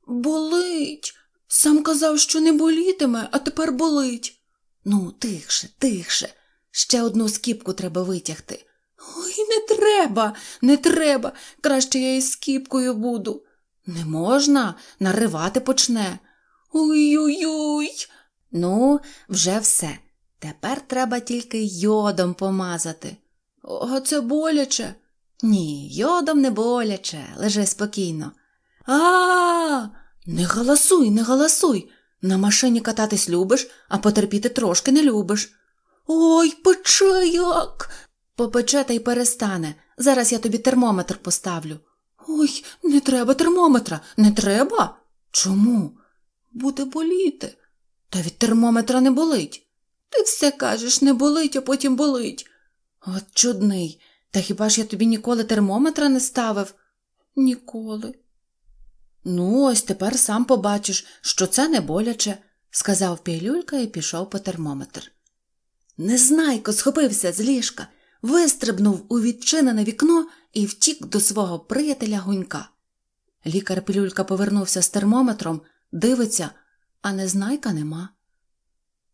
Болить. Сам казав, що не болітиме, а тепер болить. Ну, тихше, тихше. Ще одну скіпку треба витягти. Ой, не треба, не треба. Краще я із скіпкою буду. Не можна, наривати почне. Ой-ой-ой. Ну, вже все. Тепер треба тільки йодом помазати. О, це боляче. Ні, йодом не боляче, лежи спокійно. А, не галасуй, не галасуй. На машині кататись любиш, а потерпіти трошки не любиш. Ой, пече як. Попече та й перестане. Зараз я тобі термометр поставлю. Ой, не треба термометра, не треба? Чому? Буде боліти. Та від термометра не болить. Ти все кажеш, не болить, а потім болить. От чудний. Та хіба ж я тобі ніколи термометра не ставив? Ніколи. Ну, ось тепер сам побачиш, що це не боляче, сказав пілюлька і пішов по термометр. Незнайко схопився з ліжка, вистрибнув у відчинене вікно і втік до свого приятеля гунька. Лікар пілюлька повернувся з термометром, дивиться, а незнайка нема.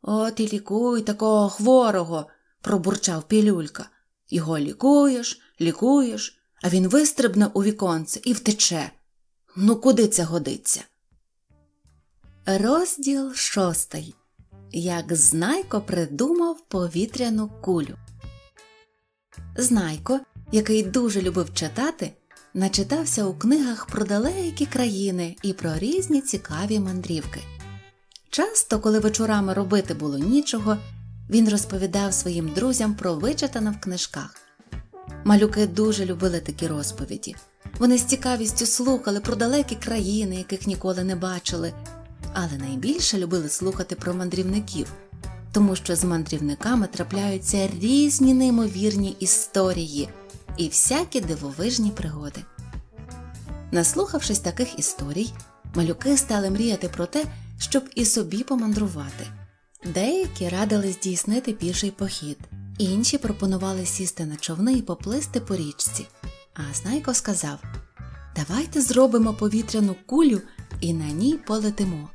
От і лікуй такого хворого, пробурчав пілюлька. Його лікуєш, лікуєш, а він вистрибне у віконце і втече. Ну, куди це годиться? Розділ шостий. Як Знайко придумав повітряну кулю. Знайко, який дуже любив читати, начитався у книгах про далекі країни і про різні цікаві мандрівки. Часто, коли вечорами робити було нічого, він розповідав своїм друзям про вичитане в книжках. Малюки дуже любили такі розповіді. Вони з цікавістю слухали про далекі країни, яких ніколи не бачили, але найбільше любили слухати про мандрівників, тому що з мандрівниками трапляються різні неймовірні історії і всякі дивовижні пригоди. Наслухавшись таких історій, малюки стали мріяти про те, щоб і собі помандрувати. Деякі радили здійснити піший похід, інші пропонували сісти на човни і поплисти по річці. А Знайко сказав Давайте зробимо повітряну кулю і на ній полетимо.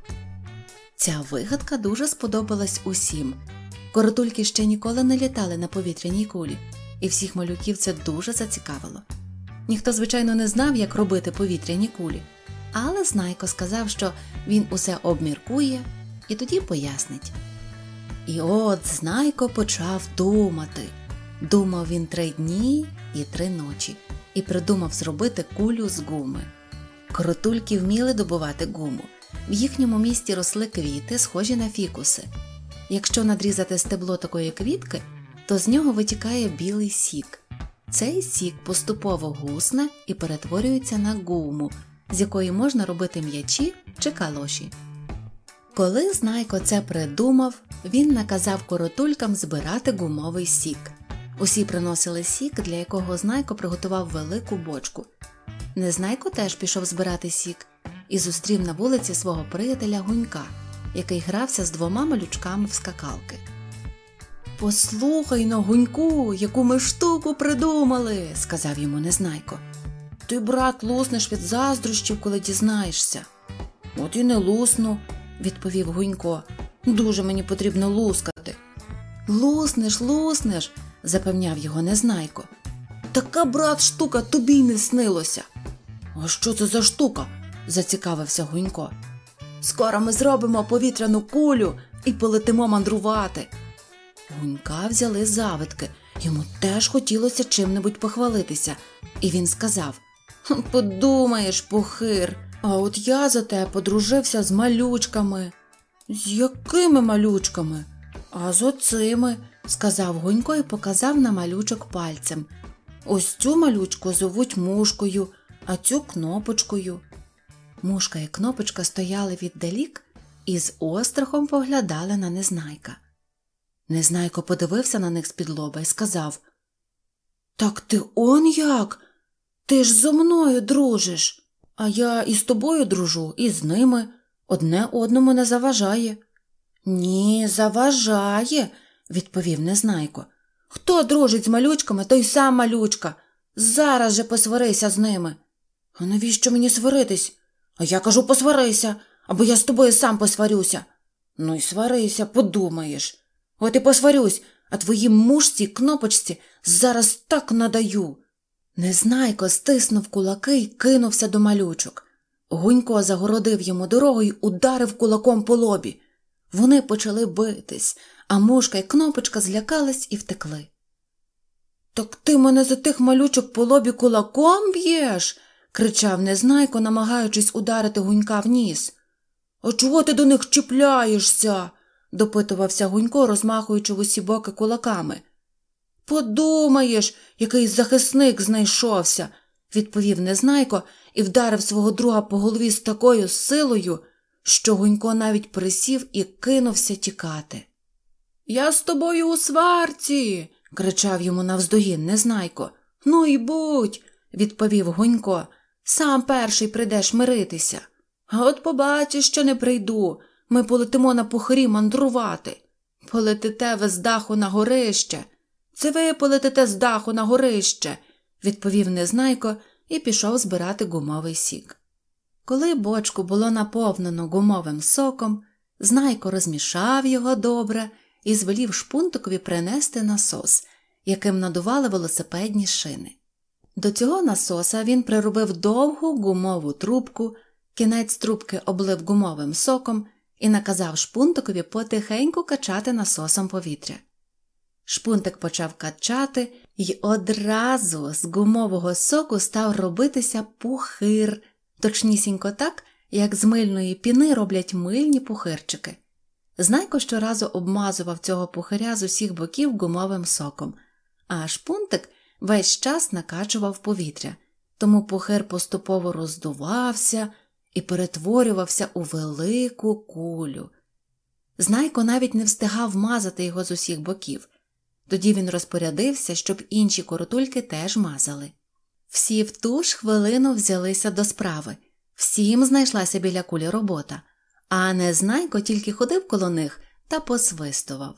Ця вигадка дуже сподобалась усім. Коротульки ще ніколи не літали на повітряній кулі, і всіх малюків це дуже зацікавило. Ніхто, звичайно, не знав, як робити повітряні кулі, але Знайко сказав, що він усе обміркує і тоді пояснить. І от Знайко почав думати. Думав він три дні і три ночі і придумав зробити кулю з гуми. Коротульки вміли добувати гуму. В їхньому місті росли квіти, схожі на фікуси. Якщо надрізати стебло такої квітки, то з нього витікає білий сік. Цей сік поступово гусне і перетворюється на гуму, з якої можна робити м'ячі чи калоші. Коли Знайко це придумав, він наказав коротулькам збирати гумовий сік. Усі приносили сік, для якого Знайко приготував велику бочку. Незнайко теж пішов збирати сік і зустрів на вулиці свого приятеля Гунька, який грався з двома малючками в скакалки. Послухай но, Гуньку, яку ми штуку придумали, сказав йому Незнайко. Ти, брат, луснеш від заздрощів, коли дізнаєшся. От і не лусну, відповів Гунько. Дуже мені потрібно лускати. Луснеш, луснеш, запевняв його Незнайко. Така, брат, штука тобі й не снилося. А що це за штука? зацікавився Гунько. Скоро ми зробимо повітряну кулю і полетимо мандрувати. Гунька взяли завитки, йому теж хотілося чим-небудь похвалитися, і він сказав Подумаєш, похир, а от я за те подружився з малючками. З якими малючками? А з оцими, сказав Гунько і показав на малючок пальцем. Ось цю малючку зовуть мушкою, а цю кнопочкою. Мушка і кнопочка стояли віддалік і з острахом поглядали на незнайка. Незнайко подивився на них з-під лоба і сказав Так ти он як? Ти ж зо мною дружиш, а я і з тобою дружу, і з ними. Одне одному не заважає. Ні, заважає, відповів Незнайко. Хто дружить з малючками, той сам малючка. Зараз же посварися з ними. А навіщо мені сваритись? А я кажу, посварися, або я з тобою сам посварюся. Ну й сварися, подумаєш. От і посварюсь, а твоїй мушці кнопочці зараз так надаю. Незнайко стиснув кулаки й кинувся до малючок. Гунько загородив йому дорогу й ударив кулаком по лобі. Вони почали битись, а мушка й кнопочка злякались і втекли. Так ти мене за тих малючок по лобі кулаком б'єш? кричав Незнайко, намагаючись ударити гунька в ніс. А чого ти до них чіпляєшся? допитувався Гунько, розмахуючи в усі боки кулаками. Подумаєш, який захисник знайшовся, відповів Незнайко і вдарив свого друга по голові з такою силою, що Гунько навіть присів і кинувся тікати. Я з тобою у сварці. кричав йому навздогін Незнайко. Ну і будь, відповів Гунько. Сам перший прийдеш миритися. А от побачиш, що не прийду. Ми полетимо на похорі мандрувати. Полетите ви з даху на горище. Це ви полетите з даху на горище, відповів незнайко і пішов збирати гумовий сік. Коли бочку було наповнено гумовим соком, знайко розмішав його добре і звелів шпунтикові принести насос, яким надували велосипедні шини. До цього насоса він приробив довгу гумову трубку, кінець трубки облив гумовим соком і наказав шпунтикові потихеньку качати насосом повітря. Шпунтик почав качати, і одразу з гумового соку став робитися пухир, точнісінько так, як з мильної піни роблять мильні пухирчики. Знайко щоразу обмазував цього пухиря з усіх боків гумовим соком, а шпунтик весь час накачував повітря, тому пухир поступово роздувався і перетворювався у велику кулю. Знайко навіть не встигав мазати його з усіх боків. Тоді він розпорядився, щоб інші коротульки теж мазали. Всі в ту ж хвилину взялися до справи, всім знайшлася біля кулі робота, а Незнайко тільки ходив коло них та посвистував.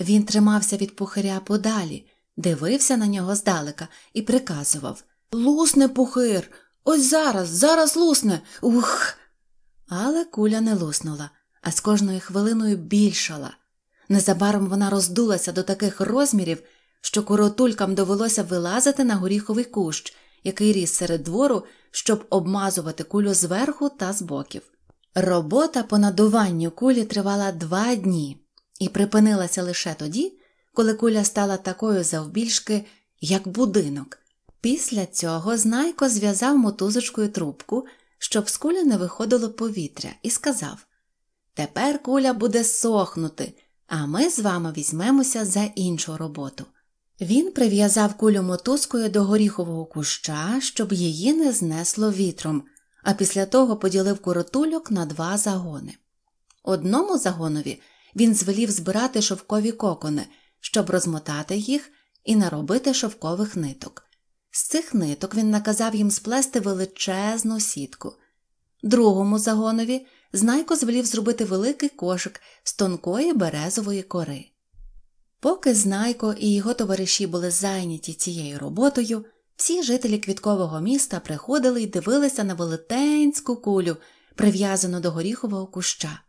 Він тримався від пухиря подалі, дивився на нього здалека і приказував Лусне, пухир! Ось зараз, зараз лусне. Ух. Але куля не луснула, а з кожною хвилиною більшала. Незабаром вона роздулася до таких розмірів, що коротулькам довелося вилазити на горіховий кущ, який ріс серед двору, щоб обмазувати кулю зверху та з боків. Робота по надуванню кулі тривала два дні і припинилася лише тоді, коли куля стала такою завбільшки, як будинок. Після цього знайко зв'язав мотузочкою трубку, щоб з кулі не виходило повітря, і сказав Тепер куля буде сохнути, а ми з вами візьмемося за іншу роботу. Він прив'язав кулю мотузкою до горіхового куща, щоб її не знесло вітром, а після того поділив коротульок на два загони. Одному загонові він звелів збирати шовкові кокони, щоб розмотати їх і наробити шовкових ниток. З цих ниток він наказав їм сплести величезну сітку. Другому загонові знайко звелів зробити великий кошик з тонкої березової кори. Поки знайко і його товариші були зайняті цією роботою, всі жителі квіткового міста приходили і дивилися на велетенську кулю, прив'язану до горіхового куща.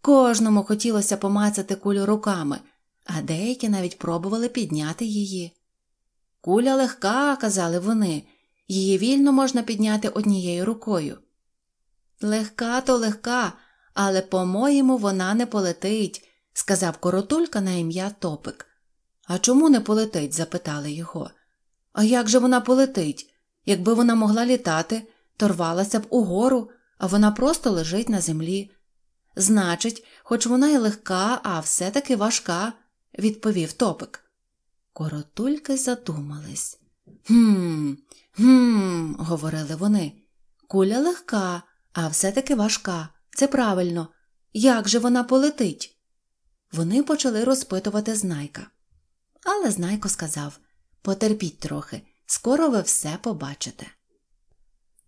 Кожному хотілося помацати кулю руками, а деякі навіть пробували підняти її. Куля легка, казали вони, її вільно можна підняти однією рукою. Легка то легка, але, по-моєму, вона не полетить, сказав коротулька на ім'я Топик. А чому не полетить? запитали його. А як же вона полетить? Якби вона могла літати, то рвалася б угору, а вона просто лежить на землі. Значить, хоч вона й легка, а все таки важка, відповів топик. Коротульки задумались. Гм, гм, говорили вони. Куля легка, а все таки важка. Це правильно. Як же вона полетить? Вони почали розпитувати знайка. Але знайко сказав Потерпіть трохи, скоро ви все побачите.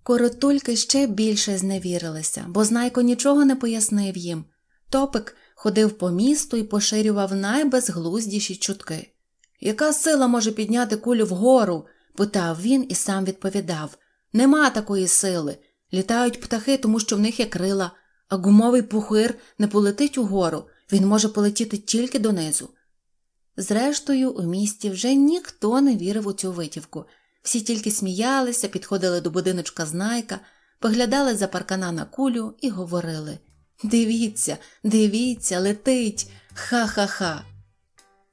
Коротульки ще більше зневірилися, бо знайко нічого не пояснив їм. Топик ходив по місту і поширював найбезглуздіші чутки. Яка сила може підняти кулю вгору? питав він і сам відповідав. Нема такої сили. Літають птахи, тому що в них є крила, а гумовий пухир не полетить угору, він може полетіти тільки донизу. Зрештою, у місті вже ніхто не вірив у цю витівку. Всі тільки сміялися, підходили до будиночка знайка, поглядали за паркана на кулю і говорили Дивіться, дивіться, летить, ха-ха-ха.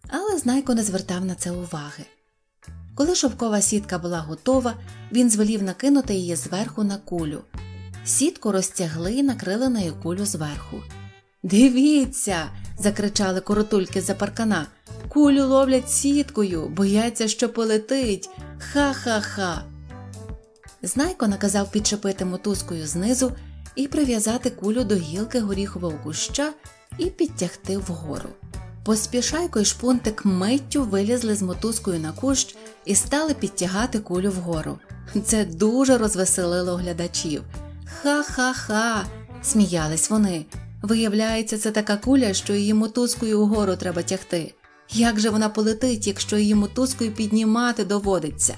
Але знайко не звертав на це уваги. Коли шовкова сітка була готова, він звелів накинути її зверху на кулю. Сітку розтягли і накрили нею кулю зверху. Дивіться. закричали коротульки за паркана. Кулю ловлять сіткою, бояться, що полетить. Ха-ха-ха. Знайко наказав підчепити мотузкою знизу і прив'язати кулю до гілки горіхового куща і підтягти вгору. Поспішайко й шпунтик миттю вилізли з мотузкою на кущ і стали підтягати кулю вгору. Це дуже розвеселило глядачів. Ха-ха-ха, сміялись вони. Виявляється, це така куля, що її мотузкою вгору треба тягти. Як же вона полетить, якщо її мотузкою піднімати доводиться?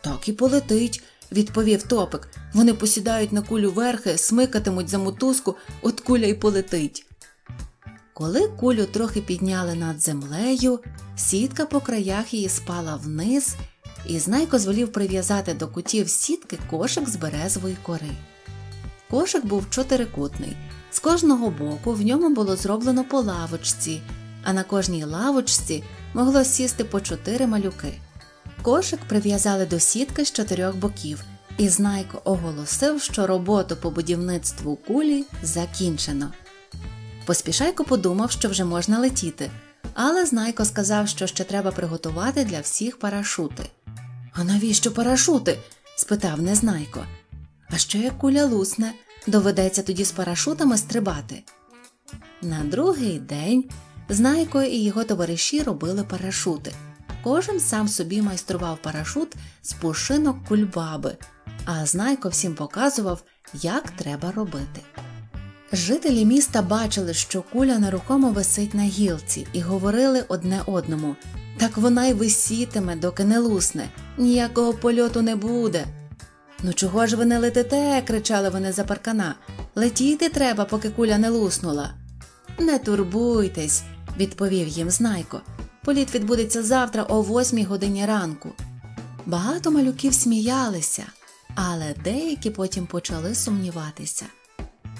Так і полетить, відповів топик. Вони посідають на кулю верхи, смикатимуть за мотузку, от куля й полетить. Коли кулю трохи підняли над землею, сітка по краях її спала вниз, і знайко звелів прив'язати до кутів сітки кошик з березової кори. Кошик був чотирикутний. З кожного боку в ньому було зроблено по лавочці, а на кожній лавочці могло сісти по чотири малюки. Кошик прив'язали до сітки з чотирьох боків, і Знайко оголосив, що роботу по будівництву кулі закінчено. Поспішайко подумав, що вже можна летіти, але Знайко сказав, що ще треба приготувати для всіх парашути. А навіщо парашути? спитав Незнайко. А що як куля лусне, доведеться тоді з парашутами стрибати. На другий день Знайко і його товариші робили парашути. Кожен сам собі майстрував парашут з пушинок кульбаби, а Знайко всім показував, як треба робити. Жителі міста бачили, що куля нерухомо висить на гілці, і говорили одне одному так вона й висітиме, доки не лусне, ніякого польоту не буде. Ну чого ж ви не летите? кричали вони за паркана. Летіти треба, поки куля не луснула. Не турбуйтесь, відповів їм Знайко. Політ відбудеться завтра о восьмій годині ранку. Багато малюків сміялися, але деякі потім почали сумніватися.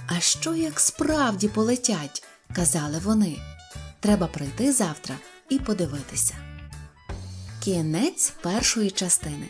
А що як справді полетять? казали вони. Треба прийти завтра і подивитися. Кінець першої частини.